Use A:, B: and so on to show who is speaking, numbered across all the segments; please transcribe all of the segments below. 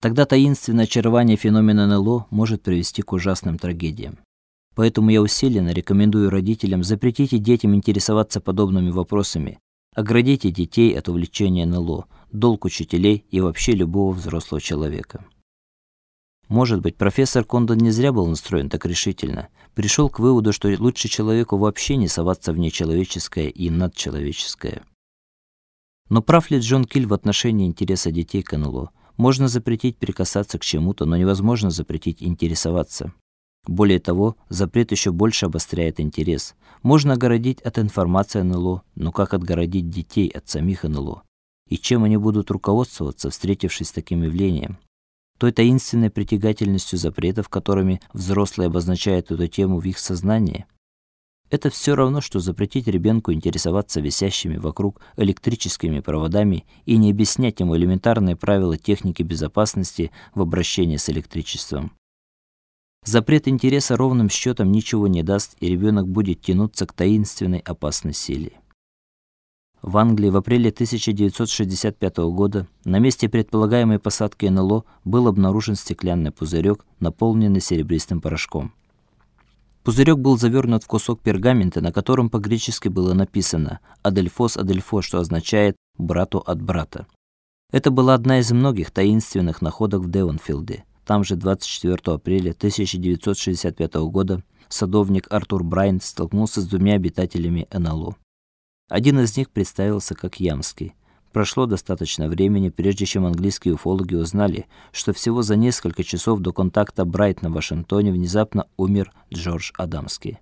A: Тогда таинственное очарование феномена НЛО может привести к ужасным трагедиям. Поэтому я усиленно рекомендую родителям запретить детям интересоваться подобными вопросами, оградите детей от увлечения НЛО, долг учителей и вообще любого взрослого человека. Может быть, профессор Кондон не зря был настроен так решительно. Пришел к выводу, что лучше человеку вообще не соваться в нечеловеческое и надчеловеческое. Но прав ли Джон Киль в отношении интереса детей к НЛО? Можно запретить прикасаться к чему-то, но невозможно запретить интересоваться. Более того, запрет еще больше обостряет интерес. Можно огородить от информации НЛО, но как отгородить детей от самих НЛО? И чем они будут руководствоваться, встретившись с таким явлением? той таинственной притягательностью запретов, которыми взрослые обозначают эту тему в их сознании. Это все равно что запретить ребенку интересоваться висящими вокруг электрическими проводами и не объяснять ему элементарные правила техники безопасности в обращении с электричеством. Запрет интереса ровным счетом ничего не даст, и ребенок будет тянуться к таинственной опасной силе. В Англии в апреле 1965 года на месте предполагаемой посадки НЛО был обнаружен стеклянный пузырек, наполненный серебристым порошком. Пузырек был завернут в кусок пергамента, на котором по-гречески было написано «Адельфос Адельфо», что означает «брату от брата». Это была одна из многих таинственных находок в Девонфилде. Там же 24 апреля 1965 года садовник Артур Брайант столкнулся с двумя обитателями НЛО. Один из них представился как Ямский. Прошло достаточно времени, прежде чем английские уфологи узнали, что всего за несколько часов до контакта Брайтна в Вашингтоне внезапно умер Джордж Адамский.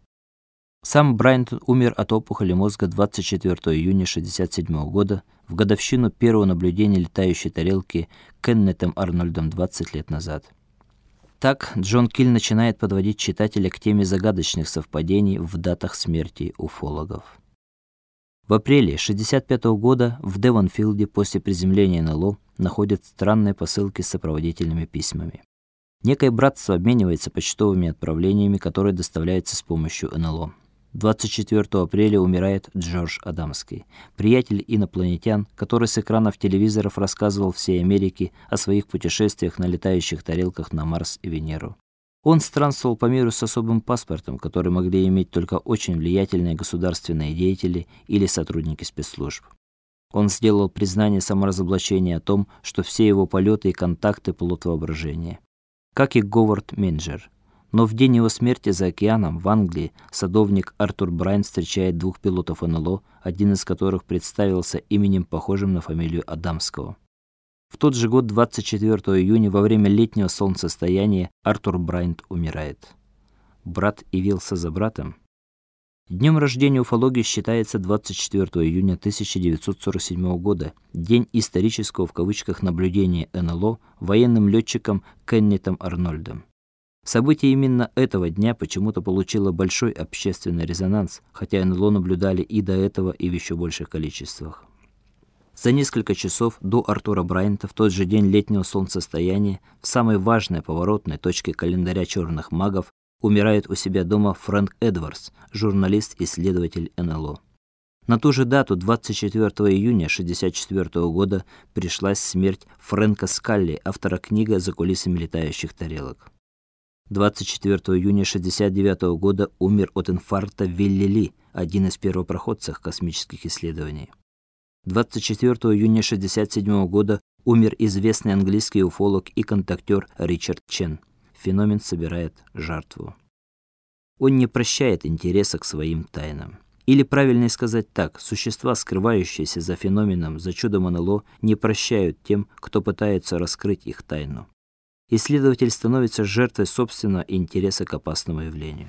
A: Сам Брайант умер от опухоли мозга 24 июня 67 года, в годовщину первого наблюдения летающей тарелки Кеннетом Арнольдом 20 лет назад. Так Джон Киль начинает подводить читателя к теме загадочных совпадений в датах смерти уфологов. В апреле 65 -го года в Девонфилде после приземления НЛО находят странные посылки с сопроводительными письмами. Некое братство обменивается почтовыми отправлениями, которые доставляются с помощью НЛО. 24 апреля умирает Джордж Адамский, приятель инопланетян, который с экранов телевизоров рассказывал всей Америке о своих путешествиях на летающих тарелках на Марс и Венеру. Он странствовал по миру с особым паспортом, который могли иметь только очень влиятельные государственные деятели или сотрудники спецслужб. Он сделал признание саморазоблачения о том, что все его полеты и контакты плод воображения. Как и Говард Менджер. Но в день его смерти за океаном в Англии садовник Артур Брайн встречает двух пилотов НЛО, один из которых представился именем похожим на фамилию Адамского. В тот же год, 24 июня, во время летнего солнцестояния, Артур Брайант умирает. Брат явился за братом. Днем рождения уфологии считается 24 июня 1947 года, день исторического в кавычках наблюдения НЛО военным летчиком Кеннетом Арнольдом. Событие именно этого дня почему-то получило большой общественный резонанс, хотя НЛО наблюдали и до этого и в еще больших количествах. За несколько часов до Артура Брайанта в тот же день летнего солнцестояния, в самой важной поворотной точке календаря черных магов, умирает у себя дома Фрэнк Эдвардс, журналист-исследователь НЛО. На ту же дату, 24 июня 64 года, пришлась смерть Фрэнка Скалли, автора книги За кулисами летающих тарелок. 24 июня 69 года умер от инфаркта Вилли Ли, один из первопроходцев космических исследований. 24 июня 67 года умер известный английский уфолог и контактер Ричард Чен. Феномен собирает жертву. Он не прощает интереса к своим тайнам. Или правильнее сказать так: существа, скрывающиеся за феноменом, за чудом НЛО, не прощают тем, кто пытается раскрыть их тайну. Исследователь становится жертвой собственного интереса к опасному явлению.